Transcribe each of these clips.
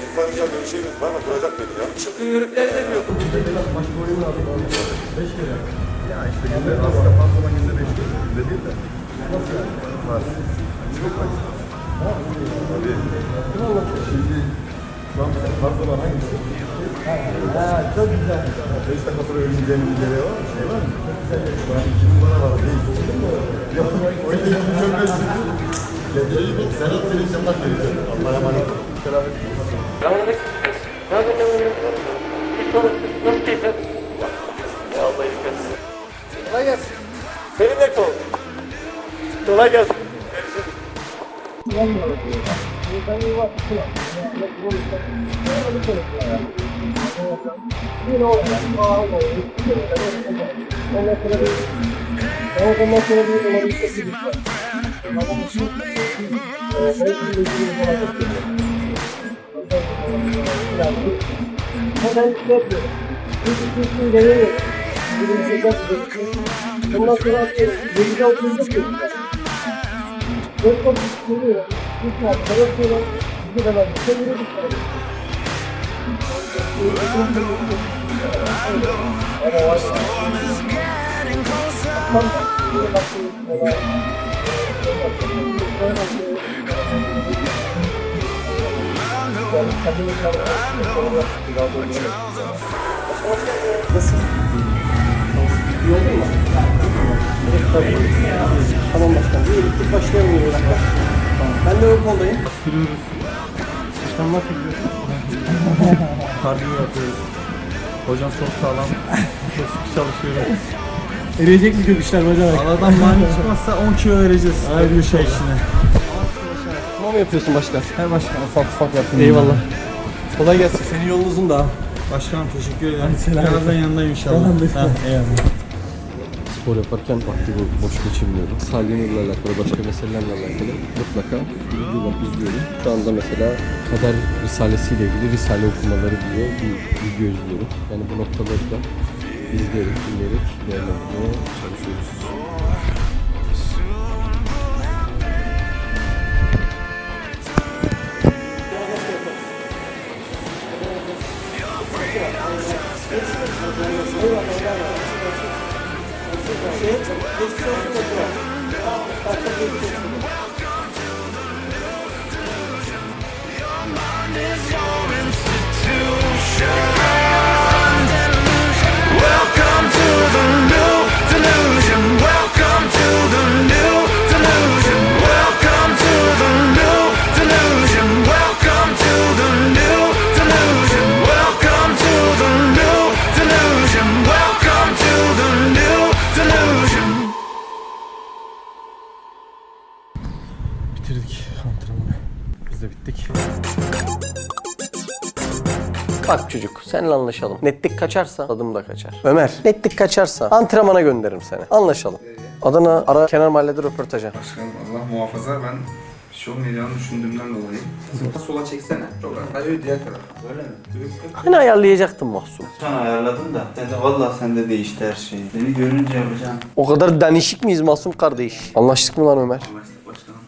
İrfan Hocam bir şeyimiz var mı? Duracak beni ya. Çıkıyor yürüklere demiyor. Beş kere. Ya işte günde aslında pantolon günde beş kere. Günde değil de. Nasıl yani? Var. Çok var. Tabii. Kim anlatıyor? Şimdi şu an pantolon hangisi? Ha, çok güzel. Beş dakika sonra öleceğim bir yere var. Şey var mı? Çok güzel. Ben iki numara var. Değil. Yok. O yüzden çok özledim. Geceyi bir senet vereceğim. Bak vereceğim. Allah'a emanet olun. Selamet olun. Kolay gelsin. Benimle kal. Kolay gelsin. Ondan sonra yedi altı yüz yapıyorum. Dört kapı geliyor. Bir saat sonra sonra bir. Tamam başkanım. İyi bittik başlayalım yürüyüşe. Tamam. Ben de ön koldayım. Sürüyoruz. İşlemler yapıyoruz. Kardiyo yapıyoruz. Hocam çok sağlam. Çok sıkı çalışıyoruz. Eriyecek mi göbüşler bacanak? Aradan mani çıkmazsa 10 kilo vereceğiz. Kardiyo şey işine. Tamam yapıyorsun başkan. Her başkan ufak ufak yapın. Eyvallah. Kolay gelsin. Senin yolun uzun daha. Başkanım teşekkür ederim. Birazdan yanındayım inşallah. Ha, eyvallah. spor yaparken vakti bu- boş geçirmiyorum. Salyanurla alakalı, başka meselelerle alakalı mutlaka videolar izliyorum. Şu anda mesela Kader Risalesi ile ilgili Risale okumaları diye bir video izliyorum. Yani bu noktaları da izleyerek, dinleyerek değerlendirmeye çalışıyoruz. Seninle anlaşalım. Netlik kaçarsa adım da kaçar. Ömer netlik kaçarsa antrenmana gönderirim seni. Anlaşalım. Adana ara kenar mahallede röportaja. Başkanım Allah muhafaza ben bir şey olmayacağını düşündüğümden dolayı. Sola çeksene. Çok az. Hayır diğer taraf. Öyle mi? Hani ayarlayacaktım Mahsun. Sen ayarladın da. Sen de valla sende değişti her şey. Beni görünce yapacağım. O kadar danişik miyiz Mahsun kardeş? Anlaştık mı lan Ömer? Anlaştık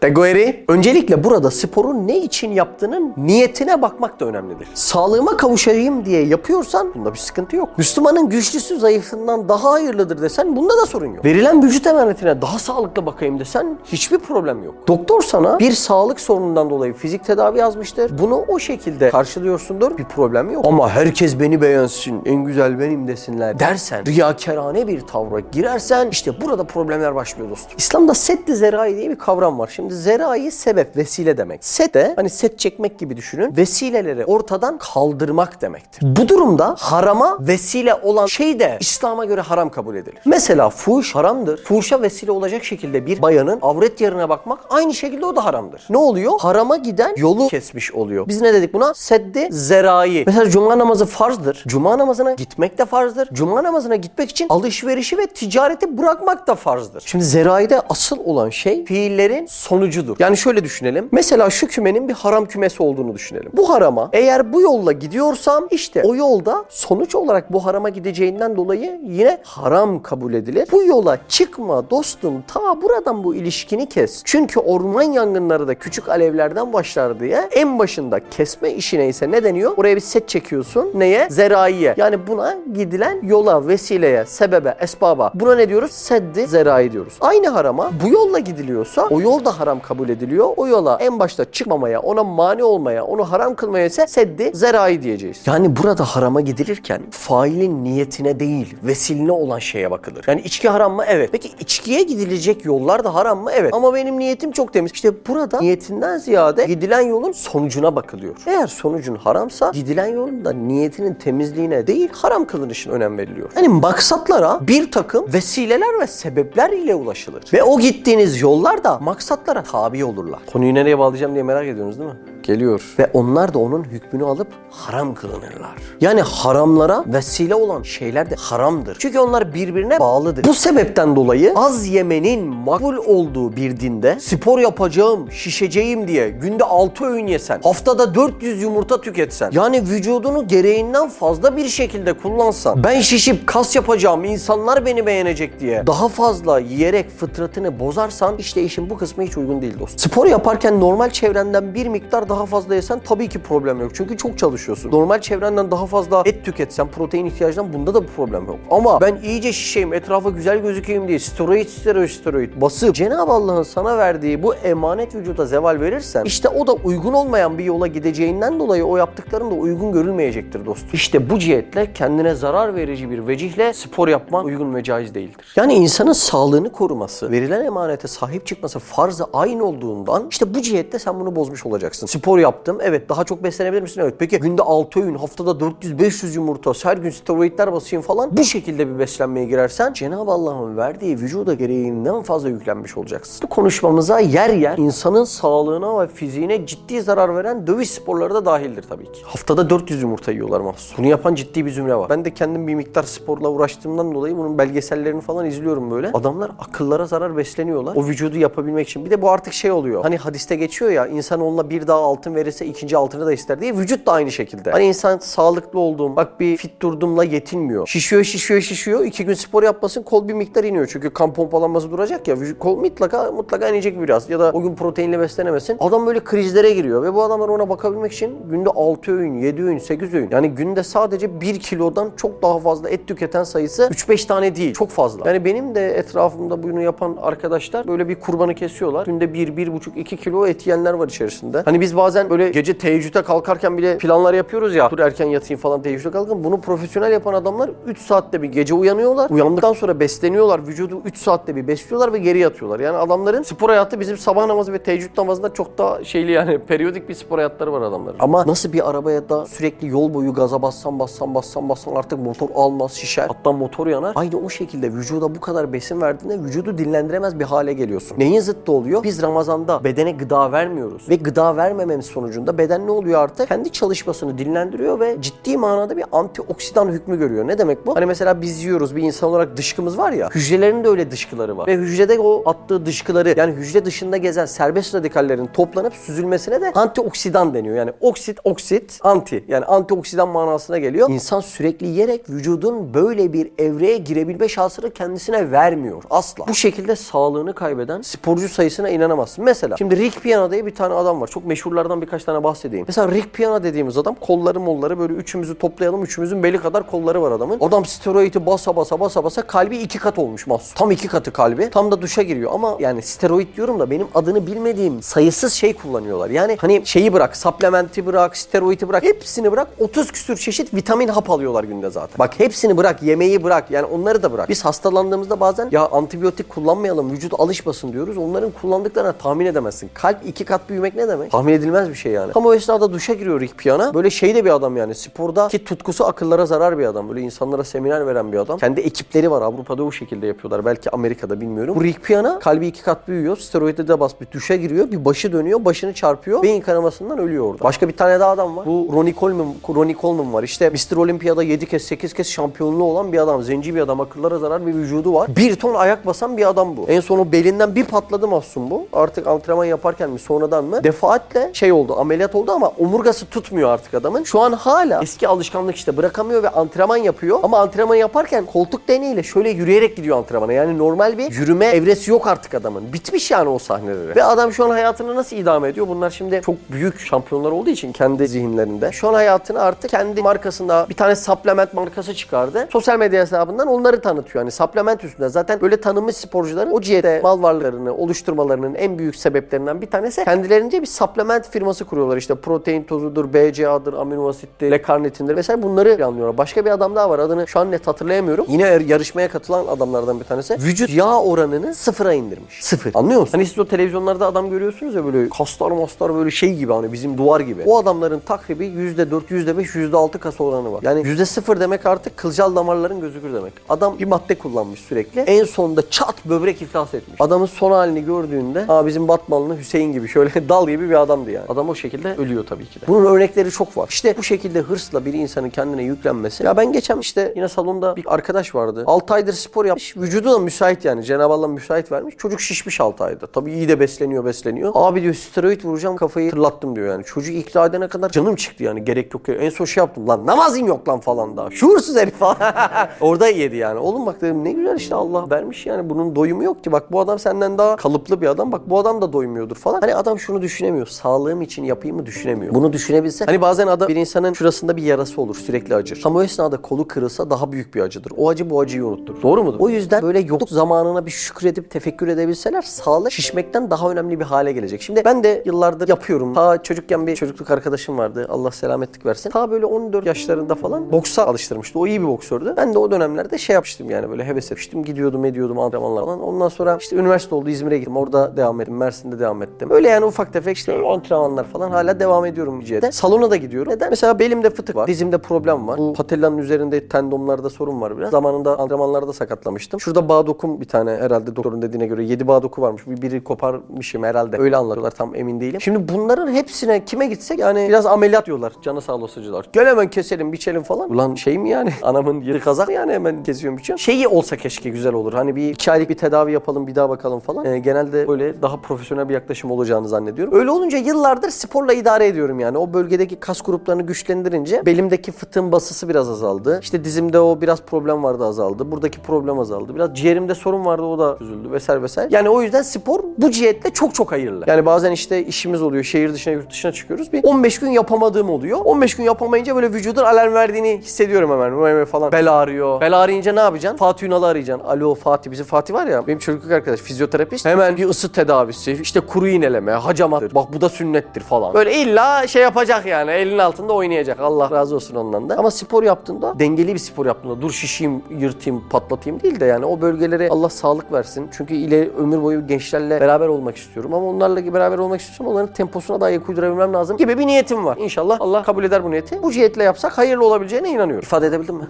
Tegoeri, öncelikle burada sporun ne için yaptığının niyetine bakmak da önemlidir. Sağlığıma kavuşayım diye yapıyorsan bunda bir sıkıntı yok. Müslümanın güçlüsü zayıfından daha hayırlıdır desen bunda da sorun yok. Verilen vücut emanetine daha sağlıklı bakayım desen hiçbir problem yok. Doktor sana bir sağlık sorunundan dolayı fizik tedavi yazmıştır. Bunu o şekilde karşılıyorsundur bir problem yok. Ama herkes beni beğensin, en güzel benim desinler dersen, riyakarane bir tavra girersen işte burada problemler başlıyor dostum. İslam'da seddi zerai diye bir kavram var. Şimdi zerai sebep, vesile demek. Set de hani set çekmek gibi düşünün. Vesileleri ortadan kaldırmak demektir. Bu durumda harama vesile olan şey de İslam'a göre haram kabul edilir. Mesela fuhuş haramdır. Fuhuşa vesile olacak şekilde bir bayanın avret yerine bakmak aynı şekilde o da haramdır. Ne oluyor? Harama giden yolu kesmiş oluyor. Biz ne dedik buna? Seddi zerai. Mesela cuma namazı farzdır. Cuma namazına gitmek de farzdır. Cuma namazına gitmek için alışverişi ve ticareti bırakmak da farzdır. Şimdi zeraide asıl olan şey fiillerin son sonucudur. Yani şöyle düşünelim. Mesela şu kümenin bir haram kümesi olduğunu düşünelim. Bu harama eğer bu yolla gidiyorsam işte o yolda sonuç olarak bu harama gideceğinden dolayı yine haram kabul edilir. Bu yola çıkma dostum ta buradan bu ilişkini kes. Çünkü orman yangınları da küçük alevlerden başlar diye en başında kesme işi neyse ne deniyor? Oraya bir set çekiyorsun. Neye? Zeraiye. Yani buna gidilen yola, vesileye, sebebe, esbaba. Buna ne diyoruz? Seddi zerai diyoruz. Aynı harama bu yolla gidiliyorsa o yol da haram kabul ediliyor. O yola en başta çıkmamaya, ona mani olmaya, onu haram kılmaya ise seddi zerai diyeceğiz. Yani burada harama gidilirken failin niyetine değil, vesiline olan şeye bakılır. Yani içki haram mı? Evet. Peki içkiye gidilecek yollar da haram mı? Evet. Ama benim niyetim çok temiz. İşte burada niyetinden ziyade gidilen yolun sonucuna bakılıyor. Eğer sonucun haramsa gidilen yolun da niyetinin temizliğine değil haram kılınışına önem veriliyor. Yani maksatlara bir takım vesileler ve sebepler ile ulaşılır. Ve o gittiğiniz yollar da maksatlara tabi olurlar. Konuyu nereye bağlayacağım diye merak ediyorsunuz değil mi? Geliyor. Ve onlar da onun hükmünü alıp haram kılınırlar. Yani haramlara vesile olan şeyler de haramdır. Çünkü onlar birbirine bağlıdır. Bu sebepten dolayı az yemenin makbul olduğu bir dinde spor yapacağım, şişeceğim diye günde 6 öğün yesen, haftada 400 yumurta tüketsen, yani vücudunu gereğinden fazla bir şekilde kullansan, ben şişip kas yapacağım, insanlar beni beğenecek diye daha fazla yiyerek fıtratını bozarsan işte işin bu kısmı hiç uygun değil dostum. Spor yaparken normal çevrenden bir miktar daha fazla yesen tabii ki problem yok. Çünkü çok çalışıyorsun. Normal çevrenden daha fazla et tüketsen protein ihtiyacından bunda da bir problem yok. Ama ben iyice şişeyim, etrafa güzel gözükeyim diye steroid, steroid, steroid basıp Cenab-ı Allah'ın sana verdiği bu emanet vücuda zeval verirsen işte o da uygun olmayan bir yola gideceğinden dolayı o yaptıkların da uygun görülmeyecektir dostum. İşte bu cihetle kendine zarar verici bir vecihle spor yapman uygun ve caiz değildir. Yani insanın sağlığını koruması, verilen emanete sahip çıkması farzı aynı olduğundan işte bu cihette sen bunu bozmuş olacaksın. Spor yaptım. Evet daha çok beslenebilir misin? Evet. Peki günde 6 öğün, haftada 400-500 yumurta, her gün steroidler basayım falan. Bu şekilde bir beslenmeye girersen Cenab-ı Allah'ın verdiği vücuda gereğinden fazla yüklenmiş olacaksın. Bu konuşmamıza yer yer insanın sağlığına ve fiziğine ciddi zarar veren dövüş sporları da dahildir tabii ki. Haftada 400 yumurta yiyorlar mahsus. Bunu yapan ciddi bir zümre var. Ben de kendim bir miktar sporla uğraştığımdan dolayı bunun belgesellerini falan izliyorum böyle. Adamlar akıllara zarar besleniyorlar. O vücudu yapabilmek için. Bir de bu artık şey oluyor. Hani hadiste geçiyor ya insan onunla bir daha altın verirse ikinci altını da ister diye. Vücut da aynı şekilde. Hani insan sağlıklı olduğum, bak bir fit durduğumla yetinmiyor. Şişiyor, şişiyor, şişiyor. İki gün spor yapmasın kol bir miktar iniyor. Çünkü kan pompalanması duracak ya. Vücut, kol mutlaka mutlaka inecek biraz. Ya da o gün proteinle beslenemesin. Adam böyle krizlere giriyor ve bu adamlar ona bakabilmek için günde 6 öğün, 7 öğün, 8 öğün. Yani günde sadece 1 kilodan çok daha fazla et tüketen sayısı 3-5 tane değil. Çok fazla. Yani benim de etrafımda bunu yapan arkadaşlar böyle bir kurbanı kesiyorlar. Günde 1, 1,5, 2 kilo et yiyenler var içerisinde. Hani biz bazen böyle gece teheccüde kalkarken bile planlar yapıyoruz ya. Dur erken yatayım falan teheccüde kalkın. Bunu profesyonel yapan adamlar 3 saatte bir gece uyanıyorlar. Uyandıktan sonra besleniyorlar. Vücudu 3 saatte bir besliyorlar ve geri yatıyorlar. Yani adamların spor hayatı bizim sabah namazı ve teheccüd namazında çok daha şeyli yani periyodik bir spor hayatları var adamların. Ama nasıl bir arabaya da sürekli yol boyu gaza bassan bassan bassan bassan artık motor almaz şişer. Hatta motor yanar. Aynı o şekilde vücuda bu kadar besin verdiğinde vücudu dinlendiremez bir hale geliyorsun. Neyin zıttı oluyor? Biz Ramazan'da bedene gıda vermiyoruz. Ve gıda vermememiz sonucunda beden ne oluyor artık? Kendi çalışmasını dinlendiriyor ve ciddi manada bir antioksidan hükmü görüyor. Ne demek bu? Hani mesela biz yiyoruz bir insan olarak dışkımız var ya. Hücrelerin de öyle dışkıları var. Ve hücrede o attığı dışkıları yani hücre dışında gezen serbest radikallerin toplanıp süzülmesine de antioksidan deniyor. Yani oksit, oksit, anti. Yani antioksidan manasına geliyor. İnsan sürekli yiyerek vücudun böyle bir evreye girebilme şansını kendisine vermiyor. Asla. Bu şekilde sağlığını kaybeden sporcu sayısına inanamazsın. Mesela şimdi Rick Piana diye bir tane adam var. Çok meşhurlardan birkaç tane bahsedeyim. Mesela Rick Piana dediğimiz adam kolları molları böyle üçümüzü toplayalım. Üçümüzün beli kadar kolları var adamın. Adam steroidi basa basa basa basa kalbi iki kat olmuş mahsus. Tam iki katı kalbi. Tam da duşa giriyor ama yani steroid diyorum da benim adını bilmediğim sayısız şey kullanıyorlar. Yani hani şeyi bırak, supplementi bırak, steroidi bırak, hepsini bırak. 30 küsür çeşit vitamin hap alıyorlar günde zaten. Bak hepsini bırak, yemeği bırak. Yani onları da bırak. Biz hastalandığımızda bazen ya antibiyotik kullanmayalım, vücut alışmasın diyoruz. Onların kullandıklarına tahmin edemezsin. Kalp iki kat büyümek ne demek? Tahmin edilebilir edilmez bir şey yani. Ama o esnada duşa giriyor Rick Piana. Böyle şey de bir adam yani. Spordaki tutkusu akıllara zarar bir adam. Böyle insanlara seminer veren bir adam. Kendi ekipleri var. Avrupa'da o şekilde yapıyorlar. Belki Amerika'da bilmiyorum. Bu Rick Piana kalbi iki kat büyüyor. Steroide de basmış. Duşa giriyor. Bir başı dönüyor. Başını çarpıyor. Beyin kanamasından ölüyor orada. Başka bir tane daha adam var. Bu Ronnie Coleman, Ronnie Coleman var. İşte Mr. Olympia'da 7 kez 8 kez şampiyonluğu olan bir adam. Zenci bir adam. Akıllara zarar bir vücudu var. Bir ton ayak basan bir adam bu. En son o belinden bir patladı Mahsun bu. Artık antrenman yaparken mi sonradan mı? Defaatle şey oldu ameliyat oldu ama omurgası tutmuyor artık adamın. Şu an hala eski alışkanlık işte bırakamıyor ve antrenman yapıyor. Ama antrenman yaparken koltuk değneğiyle şöyle yürüyerek gidiyor antrenmana. Yani normal bir yürüme evresi yok artık adamın. Bitmiş yani o sahneleri. Ve adam şu an hayatını nasıl idame ediyor? Bunlar şimdi çok büyük şampiyonlar olduğu için kendi zihinlerinde. Şu an hayatını artık kendi markasında bir tane supplement markası çıkardı. Sosyal medya hesabından onları tanıtıyor. Yani supplement üstünde. Zaten böyle tanınmış sporcuların o cihete mal varlıklarını oluşturmalarının en büyük sebeplerinden bir tanesi kendilerince bir supplement firması kuruyorlar. İşte protein tozudur, BCA'dır, amino asittir, L-karnitindir vesaire bunları planlıyorlar. Başka bir adam daha var. Adını şu an net hatırlayamıyorum. Yine er- yarışmaya katılan adamlardan bir tanesi. Vücut yağ oranını sıfıra indirmiş. Sıfır. Anlıyor musun? Hani siz o televizyonlarda adam görüyorsunuz ya böyle kaslar maslar böyle şey gibi hani bizim duvar gibi. O adamların takribi %4, %5, %6 kas oranı var. Yani %0 demek artık kılcal damarların gözükür demek. Adam bir madde kullanmış sürekli. En sonunda çat böbrek iflas etmiş. Adamın son halini gördüğünde ha bizim Batmanlı Hüseyin gibi şöyle dal gibi bir adamdı yani. Adam o şekilde ölüyor tabii ki de. Bunun örnekleri çok var. İşte bu şekilde hırsla bir insanın kendine yüklenmesi. Ya ben geçen işte yine salonda bir arkadaş vardı. 6 aydır spor yapmış. Vücudu da müsait yani. Cenab-ı Allah müsait vermiş. Çocuk şişmiş 6 ayda. Tabii iyi de besleniyor besleniyor. Abi diyor steroid vuracağım kafayı tırlattım diyor yani. Çocuğu ikna edene kadar canım çıktı yani. Gerek yok. En son şey yaptım lan namazın yok lan falan daha. Şuursuz herif falan. Orada yedi yani. Oğlum bak dedim ne güzel işte Allah vermiş yani. Bunun doyumu yok ki. Bak bu adam senden daha kalıplı bir adam. Bak bu adam da doymuyordur falan. Hani adam şunu düşünemiyor. Sağlığım için yapayım mı düşünemiyor. Bunu düşünebilse. Hani bazen adam bir insanın şurasında bir yarası olur. Sürekli acır. Ama o esnada kolu kırılsa daha büyük bir acıdır. O acı bu acıyı unutturur. Doğru mudur? O yüzden böyle yokluk zamanına bir şükredip tefekkür edebilseler sağlık şişmekten daha önemli bir hale gelecek. Şimdi ben de yıllardır yapıyorum. Ta çocukken bir çocukluk arkadaşım vardı. Allah selametlik versin. Ta böyle 14 yaşlarında falan boksa alıştırmıştı. O iyi bir boksördü. Ben de o dönemlerde şey yapmıştım yani böyle heves etmiştim. Gidiyordum ediyordum antrenmanlar falan. Ondan sonra işte üniversite oldu İzmir'e gittim. Orada devam ettim. Mersin'de devam ettim. Öyle yani ufak tefek işte antrenmanlar falan hala devam ediyorum cihete. Salona da gidiyorum. Neden? Mesela belimde fıtık var. Dizimde problem var. Bu patellanın üzerinde tendonlarda sorun var biraz. Zamanında antrenmanlarda sakatlamıştım. Şurada bağ dokum bir tane herhalde doktorun dediğine göre 7 bağ doku varmış. Bir biri koparmışım herhalde. Öyle anlatıyorlar tam emin değilim. Şimdi bunların hepsine kime gitsek yani biraz ameliyat diyorlar. Canı sağ olasıcılar. Gel hemen keselim biçelim falan. Ulan şey mi yani? Anamın yeri kazak yani hemen kesiyorum biçiyorum. Şeyi olsa keşke güzel olur. Hani bir iki aylık bir tedavi yapalım bir daha bakalım falan. Ee, genelde böyle daha profesyonel bir yaklaşım olacağını zannediyorum. Öyle olunca yıllardır sporla idare ediyorum yani. O bölgedeki kas gruplarını güçlendirince belimdeki fıtığın basısı biraz azaldı. İşte dizimde o biraz problem vardı azaldı. Buradaki problem azaldı. Biraz ciğerimde sorun vardı o da çözüldü vesaire vesaire. Yani o yüzden spor bu cihetle çok çok hayırlı. Yani bazen işte işimiz oluyor. Şehir dışına yurt dışına çıkıyoruz. Bir 15 gün yapamadığım oluyor. 15 gün yapamayınca böyle vücudun alarm verdiğini hissediyorum hemen. Böyle falan. Bel ağrıyor. Bel ağrıyınca ne yapacaksın? Fatih Ünal'ı arayacaksın. Alo Fatih. Bizim Fatih var ya benim çocukluk arkadaş fizyoterapist. Hemen bir ısı tedavisi. işte kuru iğneleme, hacamattır. Bak bu da sünnettir falan. Böyle illa şey yapacak yani. Elin altında oynayacak. Allah razı olsun ondan da. Ama spor yaptığında dengeli bir spor yaptığında dur şişeyim, yırtayım, patlatayım değil de yani o bölgelere Allah sağlık versin. Çünkü ile ömür boyu gençlerle beraber olmak istiyorum. Ama onlarla beraber olmak istiyorsam onların temposuna da ayak uydurabilmem lazım gibi bir niyetim var. İnşallah Allah kabul eder bu niyeti. Bu cihetle yapsak hayırlı olabileceğine inanıyorum. İfade edebildim mi?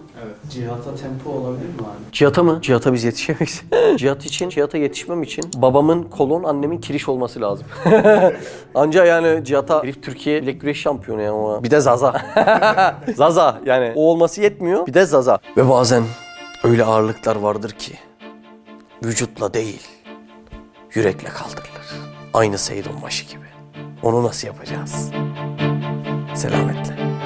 Cihata tempo olabilir mi abi? Cihata mı? Cihata biz yetişemeyiz. Cihat için, cihata yetişmem için babamın kolon, annemin kiriş olması lazım. Anca yani cihata herif Türkiye bilek güreş şampiyonu yani ona. Bir de Zaza. Zaza yani o olması yetmiyor. Bir de Zaza. Ve bazen öyle ağırlıklar vardır ki vücutla değil yürekle kaldırılır. Aynı Seyit Onbaşı gibi. Onu nasıl yapacağız? Selametle.